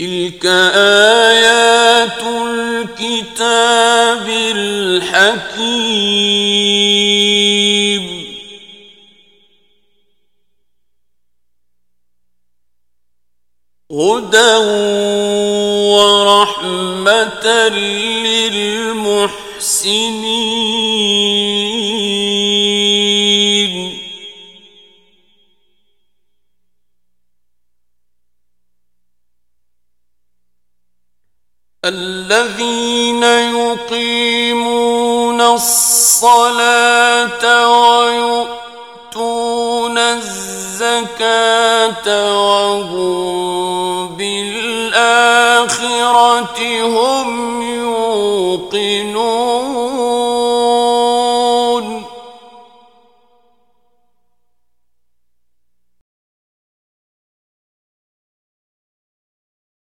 تلك آيات الكتاب الحكيم. هدى ورحمة للمحسنين. الذين يقيمون الصلاة ويؤتون الزكاة وهم بالآخرة هم يوقنون